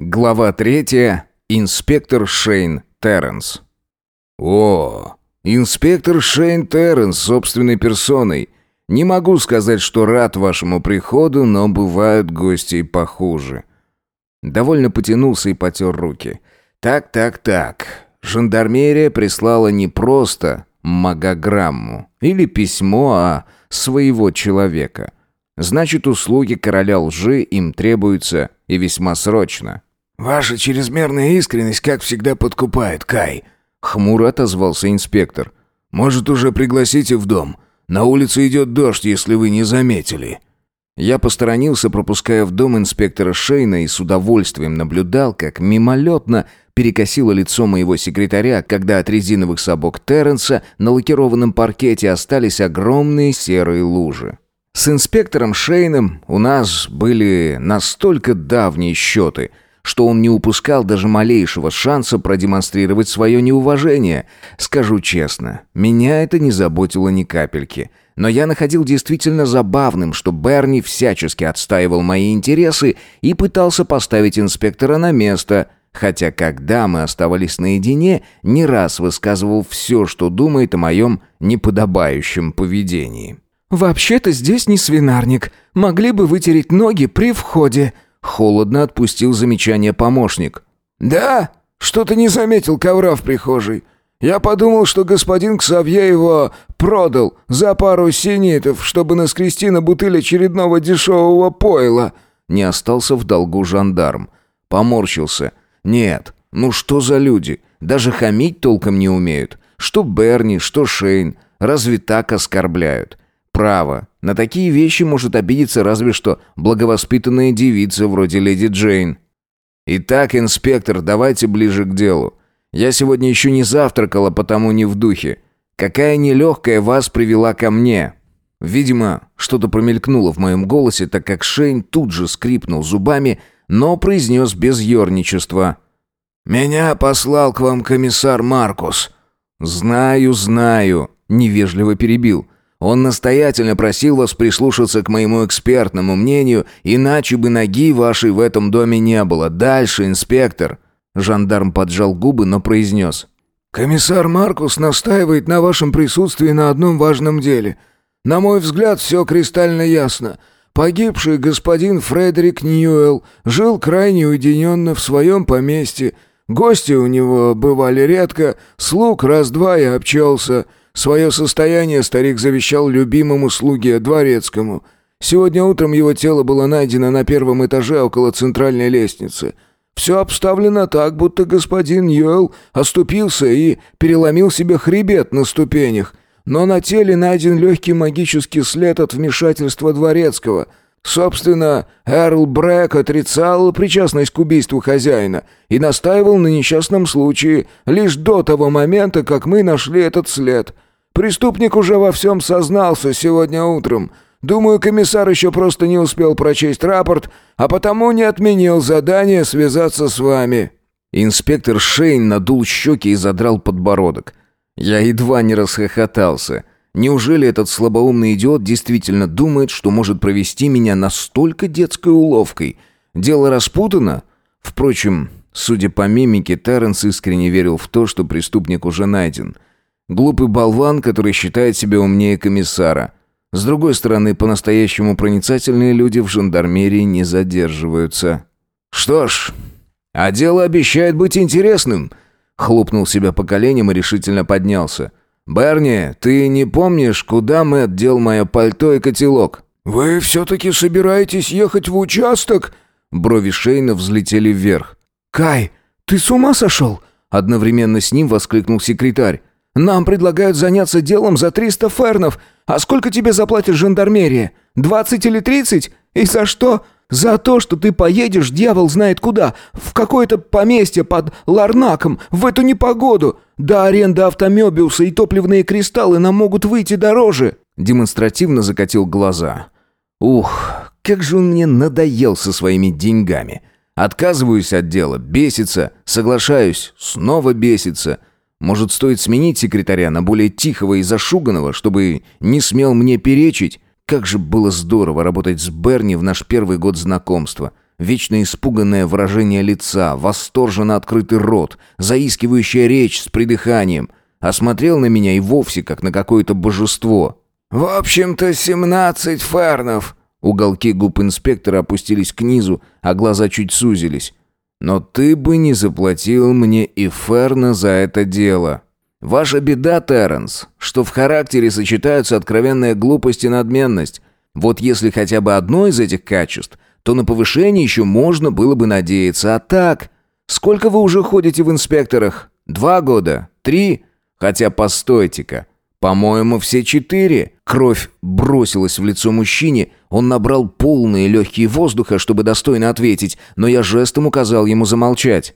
Глава третья. Инспектор Шейн Терренс. О, инспектор Шейн Терренс собственной персоной. Не могу сказать, что рад вашему приходу, но бывают гости и похуже. Довольно потянулся и потер руки. Так, так, так. Жандармерия прислала не просто магограмму или письмо, а своего человека. Значит, услуги короля лжи им требуются и весьма срочно. «Ваша чрезмерная искренность, как всегда, подкупает, Кай», — хмуро отозвался инспектор. «Может, уже пригласите в дом? На улице идет дождь, если вы не заметили». Я посторонился, пропуская в дом инспектора Шейна и с удовольствием наблюдал, как мимолетно перекосило лицо моего секретаря, когда от резиновых сапог Терренса на лакированном паркете остались огромные серые лужи. С инспектором Шейном у нас были настолько давние счеты, что он не упускал даже малейшего шанса продемонстрировать свое неуважение. Скажу честно, меня это не заботило ни капельки. Но я находил действительно забавным, что Берни всячески отстаивал мои интересы и пытался поставить инспектора на место – хотя когда мы оставались наедине, не раз высказывал все, что думает о моем неподобающем поведении. «Вообще-то здесь не свинарник. Могли бы вытереть ноги при входе». Холодно отпустил замечание помощник. «Да? Что-то не заметил ковра в прихожей. Я подумал, что господин Ксавье его продал за пару синитов, чтобы наскрести на бутыль очередного дешевого пойла». Не остался в долгу жандарм. Поморщился. «Нет, ну что за люди? Даже хамить толком не умеют. Что Берни, что Шейн. Разве так оскорбляют?» Право, на такие вещи может обидеться разве что благовоспитанная девица вроде леди Джейн. Итак, инспектор, давайте ближе к делу. Я сегодня еще не завтракала, потому не в духе. Какая нелегкая вас привела ко мне? Видимо, что-то промелькнуло в моем голосе, так как Шейн тут же скрипнул зубами, но произнес без ерничества. «Меня послал к вам комиссар Маркус». «Знаю, знаю», — невежливо перебил. Он настоятельно просил вас прислушаться к моему экспертному мнению, иначе бы ноги вашей в этом доме не было. Дальше, инспектор». Жандарм поджал губы, но произнес. «Комиссар Маркус настаивает на вашем присутствии на одном важном деле. На мой взгляд, все кристально ясно. Погибший господин Фредерик Ньюэлл жил крайне уединенно в своем поместье. Гости у него бывали редко, слуг раз-два и обчелся». Свое состояние старик завещал любимому слуге дворецкому. Сегодня утром его тело было найдено на первом этаже около центральной лестницы. Все обставлено так, будто господин Йоэл оступился и переломил себе хребет на ступенях. Но на теле найден легкий магический след от вмешательства дворецкого – Собственно, Эрл Брэк отрицал причастность к убийству хозяина и настаивал на несчастном случае лишь до того момента, как мы нашли этот след. Преступник уже во всем сознался сегодня утром. Думаю, комиссар еще просто не успел прочесть рапорт, а потому не отменил задание связаться с вами». Инспектор Шейн надул щеки и задрал подбородок. Я едва не расхохотался. Неужели этот слабоумный идиот действительно думает, что может провести меня настолько детской уловкой? Дело распутано? Впрочем, судя по мимике, Терренс искренне верил в то, что преступник уже найден – Глупый болван, который считает себя умнее комиссара. С другой стороны, по-настоящему проницательные люди в жандармерии не задерживаются. «Что ж, а дело обещает быть интересным», — хлопнул себя по коленям и решительно поднялся. «Берни, ты не помнишь, куда Мэтт дел мое пальто и котелок?» «Вы все-таки собираетесь ехать в участок?» Брови Шейна взлетели вверх. «Кай, ты с ума сошел?» Одновременно с ним воскликнул секретарь. Нам предлагают заняться делом за 300 фернов. А сколько тебе заплатит жандармерия? 20 или 30? И за что? За то, что ты поедешь, дьявол знает куда, в какое-то поместье под Ларнаком, в эту непогоду. Да аренда автомебиуса и топливные кристаллы нам могут выйти дороже». Демонстративно закатил глаза. «Ух, как же он мне надоел со своими деньгами. Отказываюсь от дела, бесится, соглашаюсь, снова бесится». Может, стоит сменить секретаря на более тихого и зашуганного, чтобы не смел мне перечить? Как же было здорово работать с Берни в наш первый год знакомства. Вечно испуганное выражение лица, восторженно открытый рот, заискивающая речь с придыханием. Осмотрел на меня и вовсе как на какое-то божество. «В общем-то, семнадцать фернов». Уголки губ инспектора опустились к низу, а глаза чуть сузились. «Но ты бы не заплатил мне и ферна за это дело». «Ваша беда, Терренс, что в характере сочетаются откровенная глупость и надменность. Вот если хотя бы одно из этих качеств, то на повышение еще можно было бы надеяться. А так, сколько вы уже ходите в инспекторах? Два года? Три? Хотя постойте-ка, по-моему, все четыре. Кровь бросилась в лицо мужчине, он набрал полные легкие воздуха, чтобы достойно ответить, но я жестом указал ему замолчать.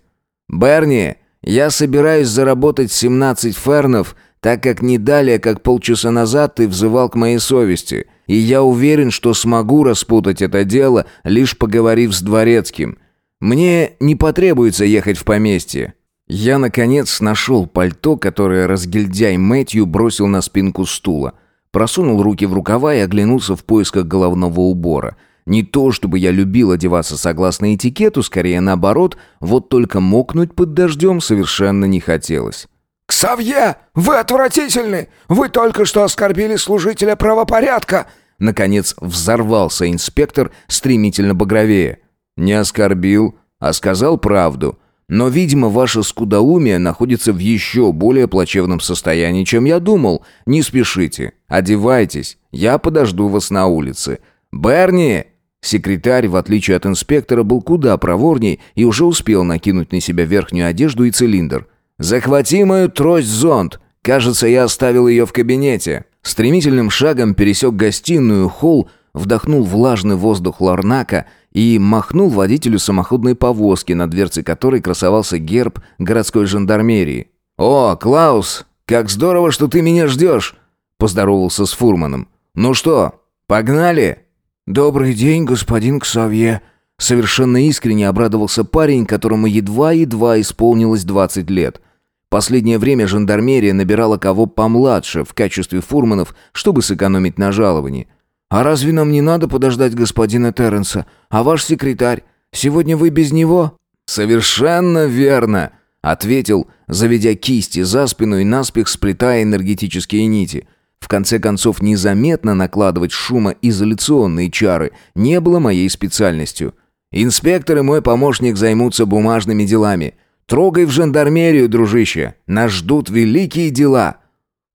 «Берни, я собираюсь заработать 17 фернов, так как не далее, как полчаса назад ты взывал к моей совести, и я уверен, что смогу распутать это дело, лишь поговорив с дворецким. Мне не потребуется ехать в поместье». Я, наконец, нашел пальто, которое разгильдяй Мэтью бросил на спинку стула. Просунул руки в рукава и оглянулся в поисках головного убора – не то, чтобы я любил одеваться согласно этикету, скорее наоборот, вот только мокнуть под дождем совершенно не хотелось. «Ксавье, вы отвратительны! Вы только что оскорбили служителя правопорядка!» Наконец взорвался инспектор, стремительно багровее. «Не оскорбил, а сказал правду. Но, видимо, ваше скудоумие находится в еще более плачевном состоянии, чем я думал. Не спешите, одевайтесь, я подожду вас на улице. Берни!» Секретарь, в отличие от инспектора, был куда проворней и уже успел накинуть на себя верхнюю одежду и цилиндр. «Захвати мою трость-зонт! Кажется, я оставил ее в кабинете». Стремительным шагом пересек гостиную, холл, вдохнул влажный воздух Ларнака и махнул водителю самоходной повозки, на дверце которой красовался герб городской жандармерии. «О, Клаус, как здорово, что ты меня ждешь!» – поздоровался с фурманом. «Ну что, погнали?» «Добрый день, господин Ксавье!» Совершенно искренне обрадовался парень, которому едва-едва исполнилось 20 лет. Последнее время жандармерия набирала кого помладше в качестве фурманов, чтобы сэкономить на жаловании. «А разве нам не надо подождать господина Терренса? А ваш секретарь? Сегодня вы без него?» «Совершенно верно!» — ответил, заведя кисти за спину и наспех сплетая энергетические нити — в конце концов, незаметно накладывать шумоизоляционные чары не было моей специальностью. Инспектор и мой помощник займутся бумажными делами. Трогай в жандармерию, дружище. Нас ждут великие дела.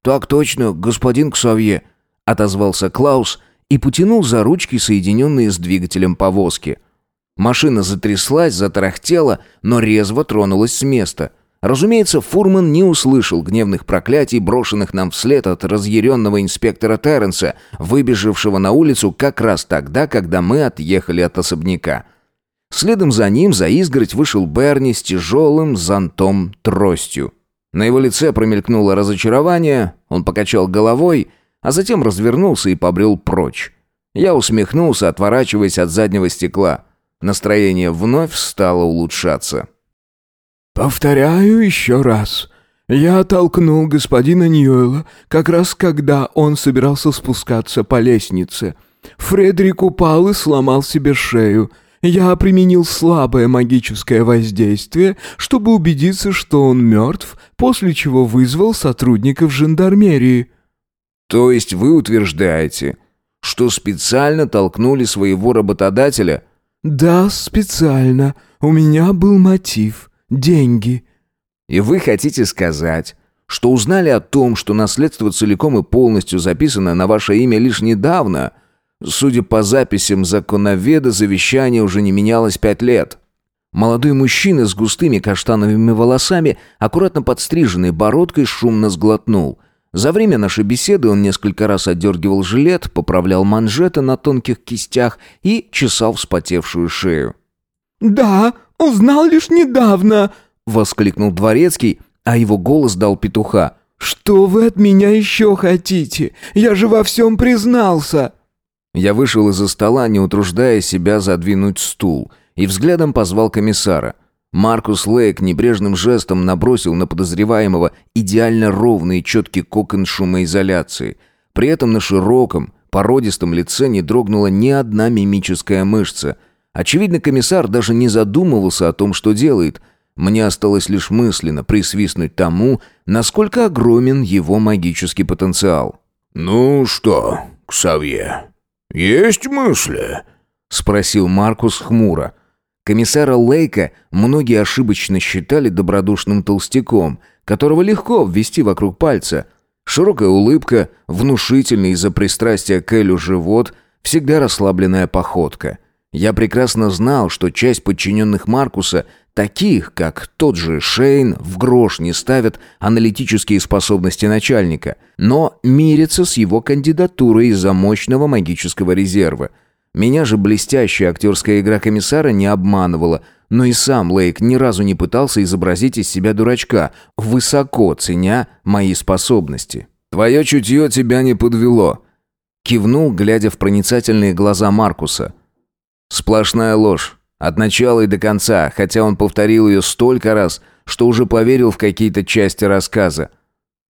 Так точно, господин Ксавье, отозвался Клаус и потянул за ручки, соединенные с двигателем повозки. Машина затряслась, затарахтела, но резво тронулась с места. Разумеется, Фурман не услышал гневных проклятий, брошенных нам вслед от разъяренного инспектора Терренса, выбежавшего на улицу как раз тогда, когда мы отъехали от особняка. Следом за ним за изгородь вышел Берни с тяжелым зонтом-тростью. На его лице промелькнуло разочарование, он покачал головой, а затем развернулся и побрел прочь. Я усмехнулся, отворачиваясь от заднего стекла. Настроение вновь стало улучшаться. «Повторяю еще раз. Я оттолкнул господина Ньюэлла, как раз когда он собирался спускаться по лестнице. Фредерик упал и сломал себе шею. Я применил слабое магическое воздействие, чтобы убедиться, что он мертв, после чего вызвал сотрудников жандармерии». «То есть вы утверждаете, что специально толкнули своего работодателя?» «Да, специально. У меня был мотив» деньги». «И вы хотите сказать, что узнали о том, что наследство целиком и полностью записано на ваше имя лишь недавно? Судя по записям законоведа, завещание уже не менялось пять лет». Молодой мужчина с густыми каштановыми волосами, аккуратно подстриженной бородкой, шумно сглотнул. За время нашей беседы он несколько раз отдергивал жилет, поправлял манжеты на тонких кистях и чесал вспотевшую шею. «Да, узнал лишь недавно!» — воскликнул дворецкий, а его голос дал петуха. «Что вы от меня еще хотите? Я же во всем признался!» Я вышел из-за стола, не утруждая себя задвинуть стул, и взглядом позвал комиссара. Маркус Лейк небрежным жестом набросил на подозреваемого идеально ровный и четкий кокон шумоизоляции. При этом на широком, породистом лице не дрогнула ни одна мимическая мышца — Очевидно, комиссар даже не задумывался о том, что делает. Мне осталось лишь мысленно присвистнуть тому, насколько огромен его магический потенциал. «Ну что, Ксавье, есть мысли?» — спросил Маркус хмуро. Комиссара Лейка многие ошибочно считали добродушным толстяком, которого легко ввести вокруг пальца. Широкая улыбка, внушительный из-за пристрастия к Элю живот, всегда расслабленная походка. Я прекрасно знал, что часть подчиненных Маркуса, таких, как тот же Шейн, в грош не ставят аналитические способности начальника, но мирятся с его кандидатурой из-за мощного магического резерва – меня же блестящая актерская игра комиссара не обманывала, но и сам Лейк ни разу не пытался изобразить из себя дурачка, высоко ценя мои способности. «Твое чутье тебя не подвело», — кивнул, глядя в проницательные глаза Маркуса. «Сплошная ложь. От начала и до конца, хотя он повторил ее столько раз, что уже поверил в какие-то части рассказа».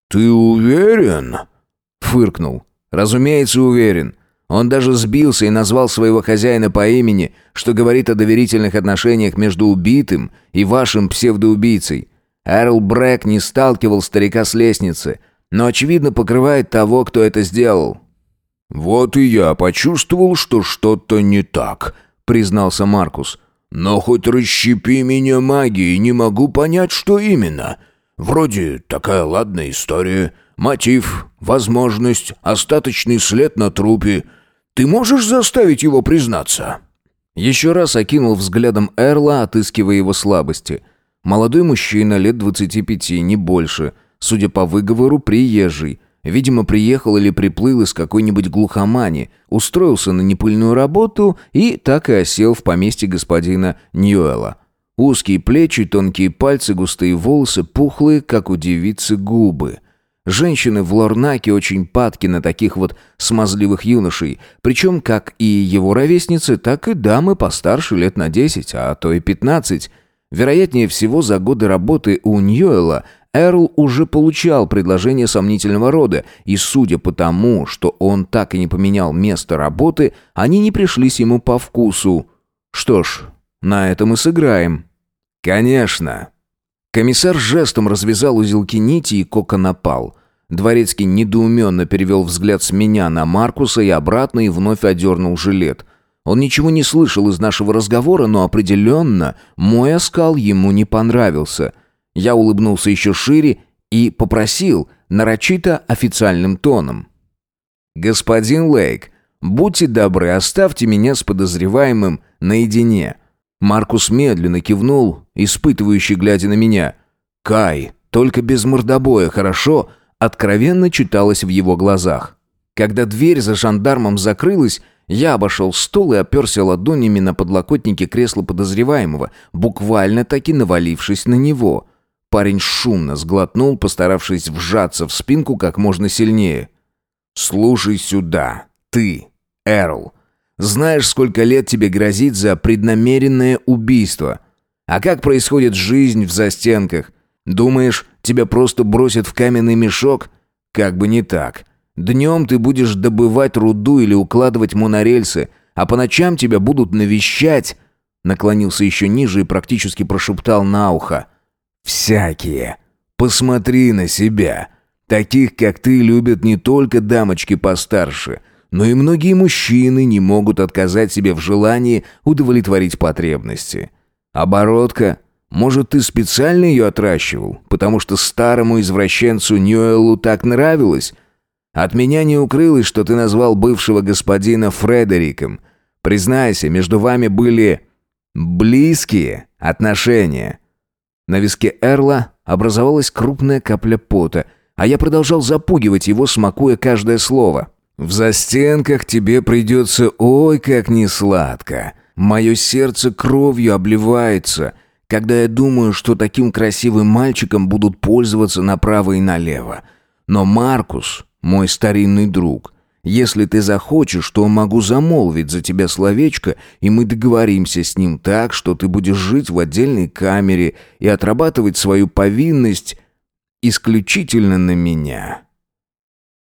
«Ты уверен?» — фыркнул. «Разумеется, уверен. Он даже сбился и назвал своего хозяина по имени, что говорит о доверительных отношениях между убитым и вашим псевдоубийцей. Эрл Брэк не сталкивал старика с лестницы, но, очевидно, покрывает того, кто это сделал». «Вот и я почувствовал, что что-то не так», — признался Маркус. «Но хоть расщепи меня магией, не могу понять, что именно. Вроде такая ладная история, мотив, возможность, остаточный след на трупе». Ты можешь заставить его признаться?» Еще раз окинул взглядом Эрла, отыскивая его слабости. Молодой мужчина, лет двадцати пяти, не больше. Судя по выговору, приезжий. Видимо, приехал или приплыл из какой-нибудь глухомани, устроился на непыльную работу и так и осел в поместье господина Ньюэла. Узкие плечи, тонкие пальцы, густые волосы, пухлые, как у девицы, губы. Женщины в Лорнаке очень падки на таких вот смазливых юношей, причем как и его ровесницы, так и дамы постарше лет на 10, а то и 15. Вероятнее всего, за годы работы у Ньюэлла Эрл уже получал предложение сомнительного рода, и судя по тому, что он так и не поменял место работы, они не пришлись ему по вкусу. Что ж, на этом и сыграем. Конечно. Комиссар жестом развязал узелки нити и кока напал. Дворецкий недоуменно перевел взгляд с меня на Маркуса и обратно и вновь одернул жилет. Он ничего не слышал из нашего разговора, но определенно мой оскал ему не понравился. Я улыбнулся еще шире и попросил, нарочито официальным тоном. «Господин Лейк, будьте добры, оставьте меня с подозреваемым наедине». Маркус медленно кивнул, испытывающий, глядя на меня. «Кай, только без мордобоя, хорошо?» откровенно читалось в его глазах. Когда дверь за жандармом закрылась, я обошел стол и оперся ладонями на подлокотнике кресла подозреваемого, буквально таки навалившись на него. Парень шумно сглотнул, постаравшись вжаться в спинку как можно сильнее. «Слушай сюда, ты, Эрл. Знаешь, сколько лет тебе грозит за преднамеренное убийство? А как происходит жизнь в застенках? Думаешь, тебя просто бросят в каменный мешок? Как бы не так. Днем ты будешь добывать руду или укладывать монорельсы, а по ночам тебя будут навещать...» Наклонился еще ниже и практически прошептал на ухо. «Всякие. Посмотри на себя. Таких, как ты, любят не только дамочки постарше, но и многие мужчины не могут отказать себе в желании удовлетворить потребности. Оборотка может, ты специально ее отращивал, потому что старому извращенцу Ньюэллу так нравилось? От меня не укрылось, что ты назвал бывшего господина Фредериком. Признайся, между вами были близкие отношения». На виске Эрла образовалась крупная капля пота, а я продолжал запугивать его, смакуя каждое слово. «В застенках тебе придется ой как несладко. Мое сердце кровью обливается» когда я думаю, что таким красивым мальчиком будут пользоваться направо и налево. Но Маркус, мой старинный друг, если ты захочешь, то могу замолвить за тебя словечко, и мы договоримся с ним так, что ты будешь жить в отдельной камере и отрабатывать свою повинность исключительно на меня».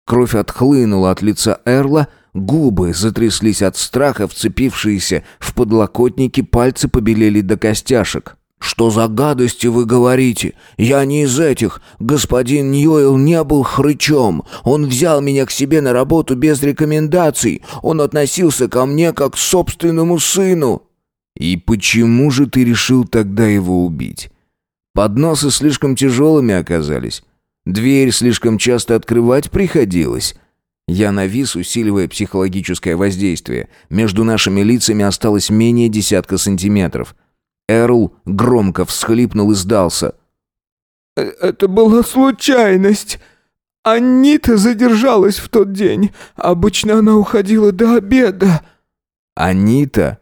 Кровь отхлынула от лица Эрла, Губы затряслись от страха, вцепившиеся в подлокотники пальцы побелели до костяшек. «Что за гадости вы говорите? Я не из этих. Господин Ньюэлл не был хрычом. Он взял меня к себе на работу без рекомендаций. Он относился ко мне как к собственному сыну». «И почему же ты решил тогда его убить? Подносы слишком тяжелыми оказались. Дверь слишком часто открывать приходилось». Я навис, усиливая психологическое воздействие. Между нашими лицами осталось менее десятка сантиметров. Эрл громко всхлипнул и сдался. «Э, «Это была случайность. Анита задержалась в тот день. Обычно она уходила до обеда». «Анита?»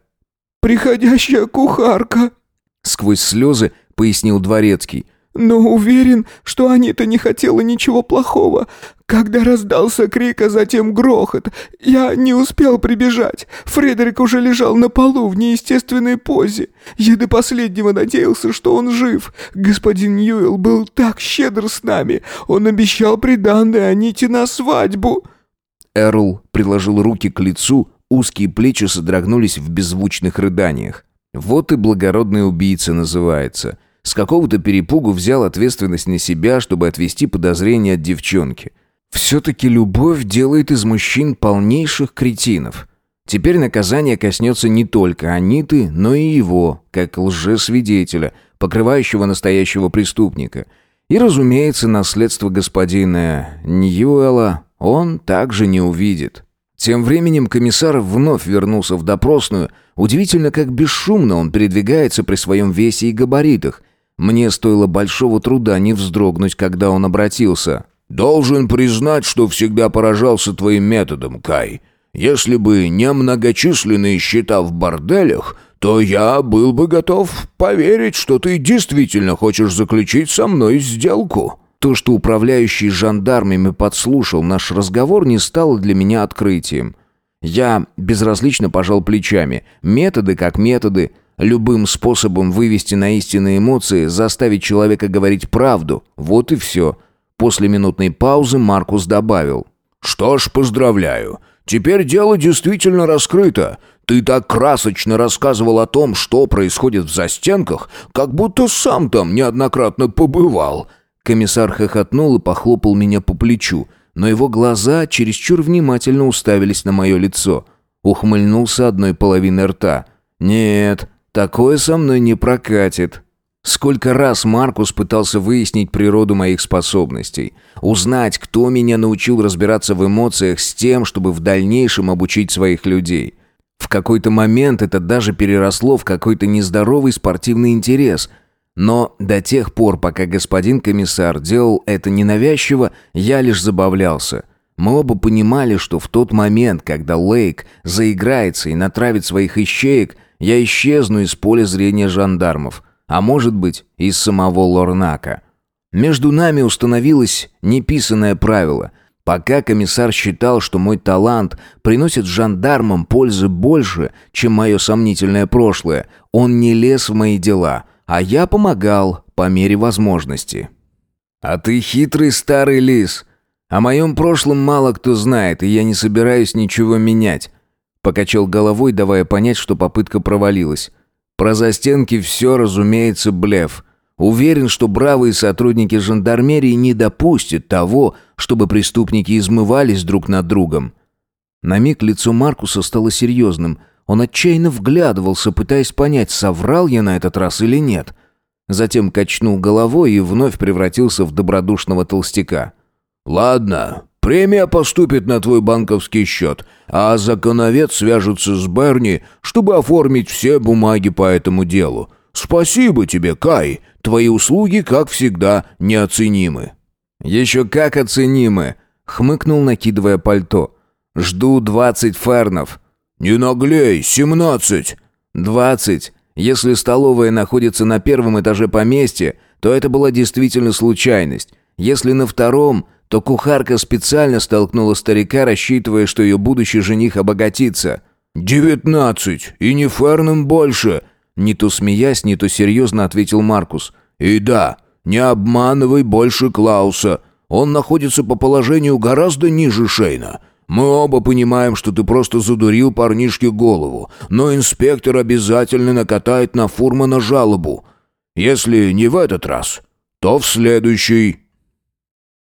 «Приходящая кухарка», — сквозь слезы пояснил Дворецкий. «Но уверен, что Анита не хотела ничего плохого. Когда раздался крик, а затем грохот, я не успел прибежать. Фредерик уже лежал на полу в неестественной позе. Я до последнего надеялся, что он жив. Господин Ньюэлл был так щедр с нами. Он обещал приданное Аните на свадьбу». Эрл приложил руки к лицу, узкие плечи содрогнулись в беззвучных рыданиях. «Вот и благородный убийца называется». С какого-то перепугу взял ответственность на себя, чтобы отвести подозрения от девчонки – все-таки любовь делает из мужчин полнейших кретинов. Теперь наказание коснется не только Аниты, но и его, как лжесвидетеля, покрывающего настоящего преступника. И, разумеется, наследство господина Ньюэлла он также не увидит. Тем временем комиссар вновь вернулся в допросную. Удивительно, как бесшумно он передвигается при своем весе и габаритах. Мне стоило большого труда не вздрогнуть, когда он обратился. «Должен признать, что всегда поражался твоим методом, Кай. Если бы не многочисленные счета в борделях, то я был бы готов поверить, что ты действительно хочешь заключить со мной сделку». То, что управляющий жандармами подслушал наш разговор, не стало для меня открытием. Я безразлично пожал плечами. Методы как методы. Любым способом вывести на истинные эмоции, заставить человека говорить правду. Вот и все. После минутной паузы Маркус добавил. «Что ж, поздравляю. Теперь дело действительно раскрыто. Ты так красочно рассказывал о том, что происходит в застенках, как будто сам там неоднократно побывал». Комиссар хохотнул и похлопал меня по плечу, но его глаза чересчур внимательно уставились на мое лицо. Ухмыльнулся одной половиной рта. «Нет, такое со мной не прокатит». Сколько раз Маркус пытался выяснить природу моих способностей, узнать, кто меня научил разбираться в эмоциях с тем, чтобы в дальнейшем обучить своих людей. В какой-то момент это даже переросло в какой-то нездоровый спортивный интерес. Но до тех пор, пока господин комиссар делал это ненавязчиво, я лишь забавлялся. Мы оба понимали, что в тот момент, когда Лейк заиграется и натравит своих ищеек, я исчезну из поля зрения жандармов – а может быть, из самого Лорнака. Между нами установилось неписанное правило. Пока комиссар считал, что мой талант приносит жандармам пользы больше, чем мое сомнительное прошлое, он не лез в мои дела, а я помогал по мере возможности. «А ты хитрый старый лис. О моем прошлом мало кто знает, и я не собираюсь ничего менять». Покачал головой, давая понять, что попытка провалилась. Про застенки все, разумеется, блеф. Уверен, что бравые сотрудники жандармерии не допустят того, чтобы преступники измывались друг над другом. На миг лицо Маркуса стало серьезным. Он отчаянно вглядывался, пытаясь понять, соврал я на этот раз или нет. Затем качнул головой и вновь превратился в добродушного толстяка. «Ладно, Премия поступит на твой банковский счет, а законовед свяжется с Берни, чтобы оформить все бумаги по этому делу. Спасибо тебе, Кай. Твои услуги, как всегда, неоценимы». «Еще как оценимы», — хмыкнул, накидывая пальто. «Жду двадцать фернов». «Не наглей, семнадцать». «Двадцать. Если столовая находится на первом этаже поместья, то это была действительно случайность. Если на втором, то кухарка специально столкнула старика, рассчитывая, что ее будущий жених обогатится. «Девятнадцать, и не ферном больше!» Не то смеясь, не то серьезно ответил Маркус. «И да, не обманывай больше Клауса. Он находится по положению гораздо ниже Шейна. Мы оба понимаем, что ты просто задурил парнишке голову, но инспектор обязательно накатает на Фурмана жалобу. Если не в этот раз, то в следующий».